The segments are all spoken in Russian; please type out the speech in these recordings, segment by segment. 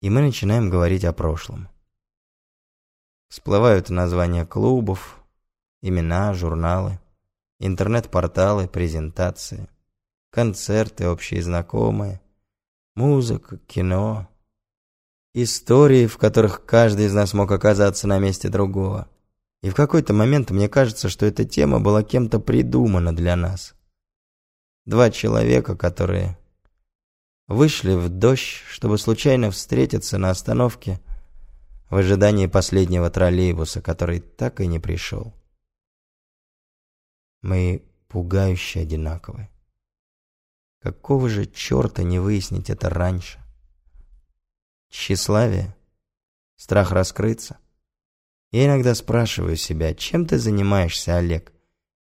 И мы начинаем говорить о прошлом. Всплывают названия клубов, имена, журналы, интернет-порталы, презентации, концерты общие знакомые, музыка, кино, истории, в которых каждый из нас мог оказаться на месте другого. И в какой-то момент мне кажется, что эта тема была кем-то придумана для нас. Два человека, которые вышли в дождь, чтобы случайно встретиться на остановке в ожидании последнего троллейбуса, который так и не пришел. Мы пугающе одинаковы. Какого же черта не выяснить это раньше? Тщеславие? Страх раскрыться? Я иногда спрашиваю себя, чем ты занимаешься, Олег?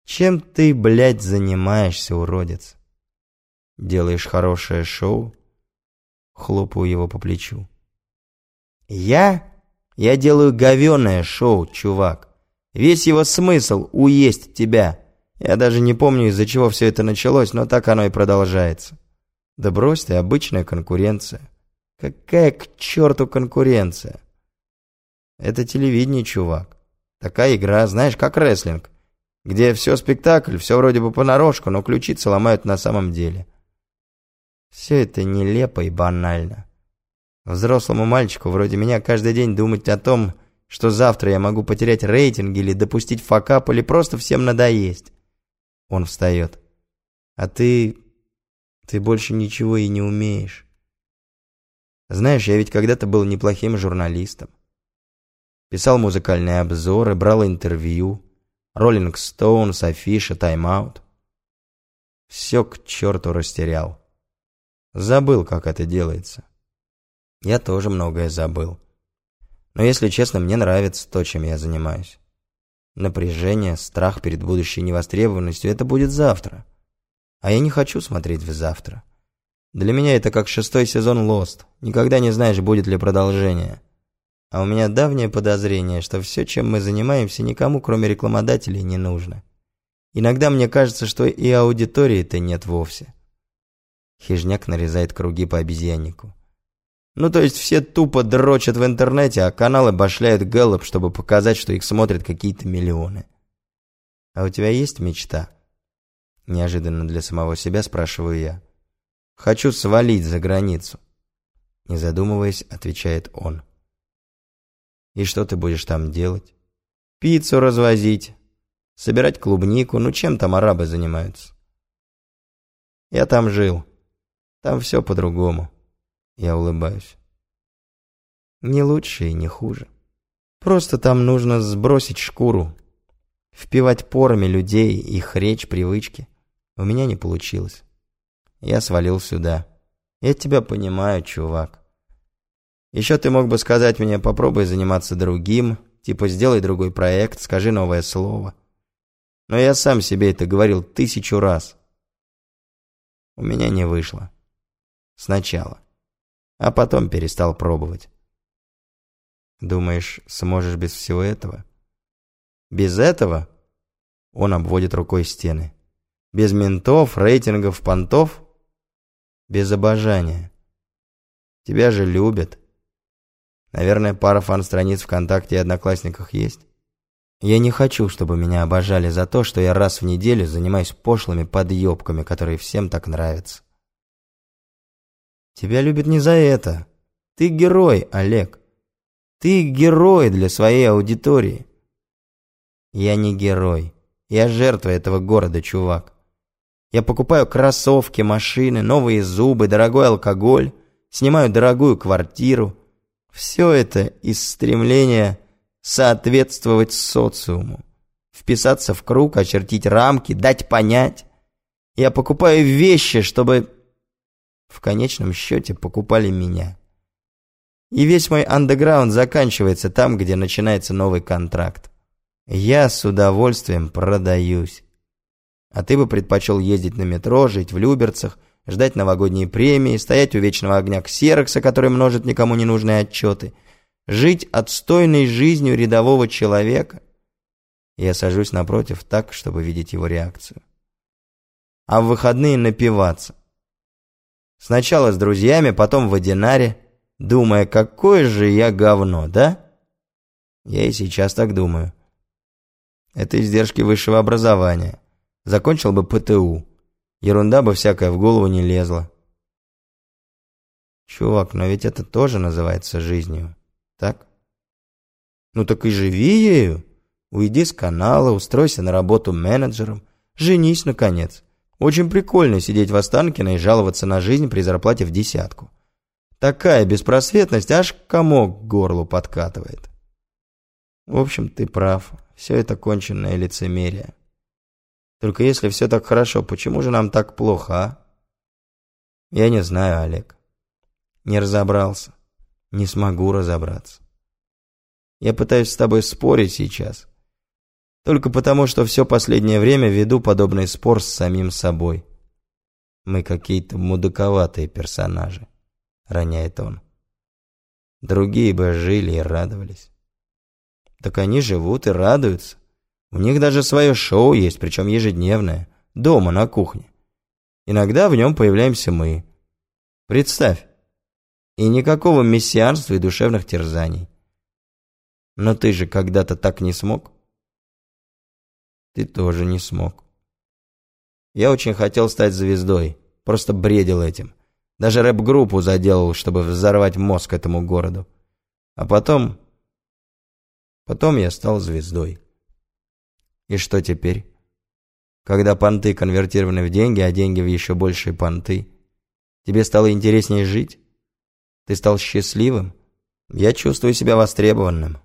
Чем ты, блядь, занимаешься, уродец? Делаешь хорошее шоу? Хлопаю его по плечу. Я? Я делаю говёное шоу, чувак. Весь его смысл — уесть тебя. Я даже не помню, из-за чего все это началось, но так оно и продолжается. Да брось ты, обычная конкуренция. Какая к черту конкуренция? Это телевидение, чувак. Такая игра, знаешь, как рестлинг. Где все спектакль, все вроде бы понарошку, но ключицы ломают на самом деле. Все это нелепо и банально. Взрослому мальчику вроде меня каждый день думать о том, что завтра я могу потерять рейтинг или допустить факап, или просто всем надоесть. Он встает. А ты... ты больше ничего и не умеешь. Знаешь, я ведь когда-то был неплохим журналистом. Писал музыкальные обзоры, брал интервью. Роллинг Стоунс, Афиша, Тайм-аут. Все к черту растерял. Забыл, как это делается. Я тоже многое забыл. Но если честно, мне нравится то, чем я занимаюсь. Напряжение, страх перед будущей невостребованностью – это будет завтра. А я не хочу смотреть в завтра. Для меня это как шестой сезон Lost. Никогда не знаешь, будет ли продолжение. А у меня давнее подозрение, что все, чем мы занимаемся, никому, кроме рекламодателей, не нужно. Иногда мне кажется, что и аудитории-то нет вовсе. Хижняк нарезает круги по обезьяннику. Ну, то есть все тупо дрочат в интернете, а каналы башляют гэллоп, чтобы показать, что их смотрят какие-то миллионы. А у тебя есть мечта? Неожиданно для самого себя спрашиваю я. Хочу свалить за границу. Не задумываясь, отвечает он. И что ты будешь там делать? Пиццу развозить, собирать клубнику, ну чем там арабы занимаются? Я там жил. Там все по-другому. Я улыбаюсь. Не лучше и не хуже. Просто там нужно сбросить шкуру, впивать порами людей, их речь, привычки. У меня не получилось. Я свалил сюда. Я тебя понимаю, чувак. Еще ты мог бы сказать мне, попробуй заниматься другим, типа сделай другой проект, скажи новое слово. Но я сам себе это говорил тысячу раз. У меня не вышло. Сначала. А потом перестал пробовать. Думаешь, сможешь без всего этого? Без этого? Он обводит рукой стены. Без ментов, рейтингов, понтов? Без обожания. Тебя же любят. Наверное, пара фан-страниц ВКонтакте и Одноклассниках есть. Я не хочу, чтобы меня обожали за то, что я раз в неделю занимаюсь пошлыми подъебками, которые всем так нравятся. Тебя любят не за это. Ты герой, Олег. Ты герой для своей аудитории. Я не герой. Я жертва этого города, чувак. Я покупаю кроссовки, машины, новые зубы, дорогой алкоголь, снимаю дорогую квартиру. Все это из стремления соответствовать социуму. Вписаться в круг, очертить рамки, дать понять. Я покупаю вещи, чтобы в конечном счете покупали меня. И весь мой андеграунд заканчивается там, где начинается новый контракт. Я с удовольствием продаюсь. А ты бы предпочел ездить на метро, жить в Люберцах, ждать новогодние премии, стоять у вечного огня ксерокса, который множит никому не нужные отчеты, жить отстойной жизнью рядового человека. Я сажусь напротив так, чтобы видеть его реакцию. А в выходные напиваться. Сначала с друзьями, потом в Одинаре, думая, какое же я говно, да? Я и сейчас так думаю. Это издержки высшего образования. Закончил бы ПТУ. Ерунда бы всякая в голову не лезла. Чувак, но ведь это тоже называется жизнью, так? Ну так и живи ею. Уйди с канала, устройся на работу менеджером, женись, наконец. Очень прикольно сидеть в Останкино и жаловаться на жизнь при зарплате в десятку. Такая беспросветность аж комок к горлу подкатывает. В общем, ты прав. Все это конченное лицемерие. Только если все так хорошо, почему же нам так плохо, а? Я не знаю, Олег. Не разобрался. Не смогу разобраться. Я пытаюсь с тобой спорить сейчас. Только потому, что все последнее время веду подобный спор с самим собой. Мы какие-то мудаковатые персонажи, роняет он. Другие бы жили и радовались. Так они живут и радуются. У них даже свое шоу есть, причем ежедневное, дома на кухне. Иногда в нем появляемся мы. Представь. И никакого мессианства и душевных терзаний. Но ты же когда-то так не смог? Ты тоже не смог. Я очень хотел стать звездой, просто бредил этим. Даже рэп-группу заделал, чтобы взорвать мозг этому городу. А потом... Потом я стал звездой. И что теперь? Когда понты конвертированы в деньги, а деньги в еще большие понты, тебе стало интереснее жить? Ты стал счастливым? Я чувствую себя востребованным.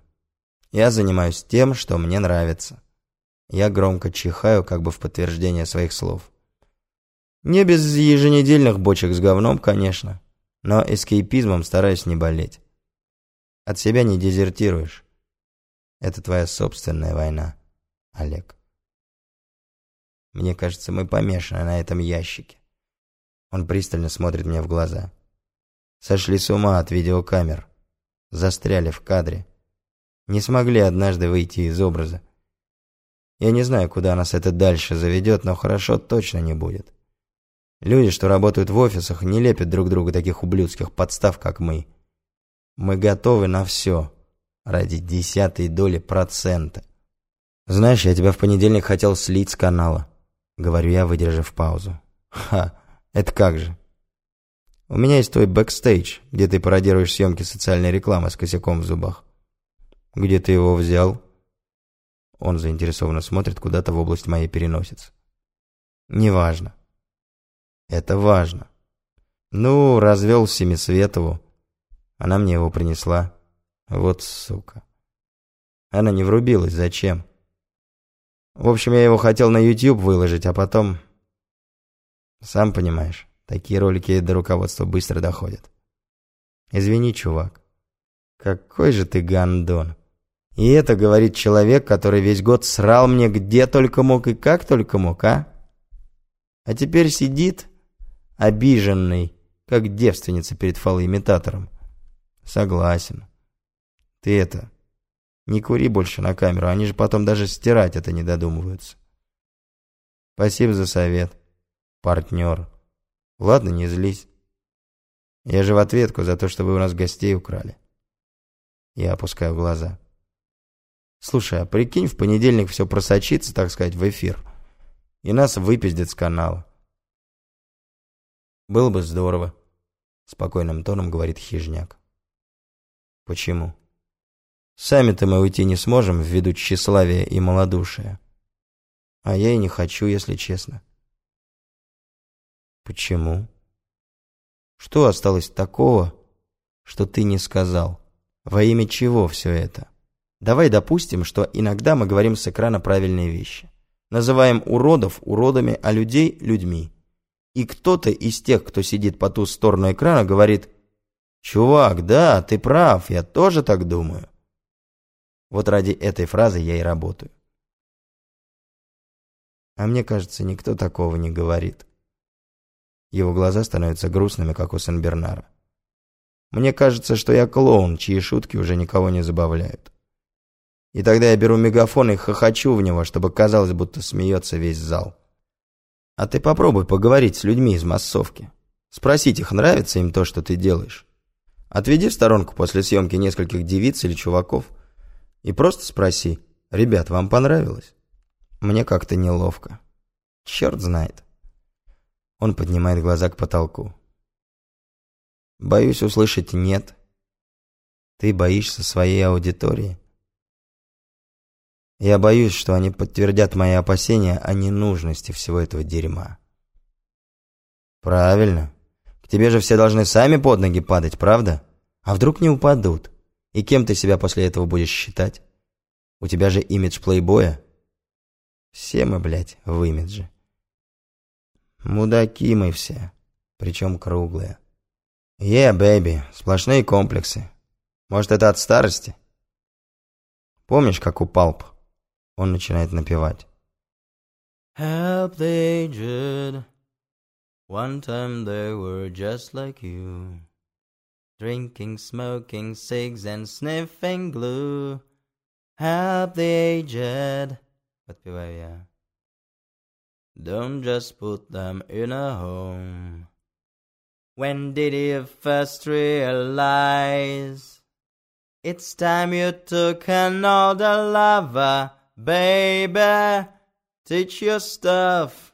Я занимаюсь тем, что мне нравится. Я громко чихаю, как бы в подтверждение своих слов. Не без еженедельных бочек с говном, конечно, но эскейпизмом стараюсь не болеть. От себя не дезертируешь. Это твоя собственная война, Олег. Мне кажется, мы помешаны на этом ящике. Он пристально смотрит мне в глаза. Сошли с ума от видеокамер. Застряли в кадре. Не смогли однажды выйти из образа. Я не знаю, куда нас это дальше заведет, но хорошо точно не будет. Люди, что работают в офисах, не лепят друг другу таких ублюдских подстав, как мы. Мы готовы на все ради десятой доли процента. Знаешь, я тебя в понедельник хотел слить с канала, говорю я, выдержав паузу. Ха, это как же? У меня есть твой бэкстейдж, где ты пародируешь съемки социальной рекламы с косяком в зубах. Где ты его взял? Он заинтересованно смотрит куда-то в область моей переносицы. Неважно. Это важно. Ну, развел Семисветову. Она мне его принесла. Вот сука. Она не врубилась, зачем? В общем, я его хотел на YouTube выложить, а потом... Сам понимаешь, такие ролики до руководства быстро доходят. Извини, чувак. Какой же ты гандон. И это говорит человек, который весь год срал мне где только мог и как только мог, а? А теперь сидит, обиженный, как девственница перед фалоимитатором. Согласен. Ты это, не кури больше на камеру, они же потом даже стирать это не додумываются. Спасибо за совет, партнер. Ладно, не злись. Я же в ответку за то, что вы у нас гостей украли. Я опускаю глаза. Слушай, а прикинь, в понедельник все просочится, так сказать, в эфир. И нас выпиздят с канала. Было бы здорово, спокойным тоном говорит Хижняк. Почему? Сами-то мы уйти не сможем ввиду тщеславия и малодушия. А я и не хочу, если честно. Почему? Что осталось такого, что ты не сказал? Во имя чего все это? Давай допустим, что иногда мы говорим с экрана правильные вещи. Называем уродов уродами, а людей людьми. И кто-то из тех, кто сидит по ту сторону экрана, говорит «Чувак, да, ты прав, я тоже так думаю». Вот ради этой фразы я и работаю. А мне кажется, никто такого не говорит. Его глаза становятся грустными, как у Сен-Бернара. Мне кажется, что я клоун, чьи шутки уже никого не забавляют. И тогда я беру мегафон и хохочу в него, чтобы казалось, будто смеется весь зал. А ты попробуй поговорить с людьми из массовки. Спросить их, нравится им то, что ты делаешь. Отведи в сторонку после съемки нескольких девиц или чуваков и просто спроси, «Ребят, вам понравилось?» Мне как-то неловко. Черт знает. Он поднимает глаза к потолку. Боюсь услышать «нет». Ты боишься своей аудитории? Я боюсь, что они подтвердят мои опасения о ненужности всего этого дерьма. Правильно. К тебе же все должны сами под ноги падать, правда? А вдруг не упадут? И кем ты себя после этого будешь считать? У тебя же имидж плейбоя. Все мы, блядь, в имидже. Мудаки мы все, причем круглые. Yeah, yeah, baby, сплошные комплексы. Может, это от старости? Помнишь, как у Pulp? Он начинает напевать. Help the aged. One time they were just like you. Drinking, smoking cigs and sniffing glue. Help the aged. Подпеваю я. Don't just put them in a home. When did you first realize it's time you took another lover, baby? Teach your stuff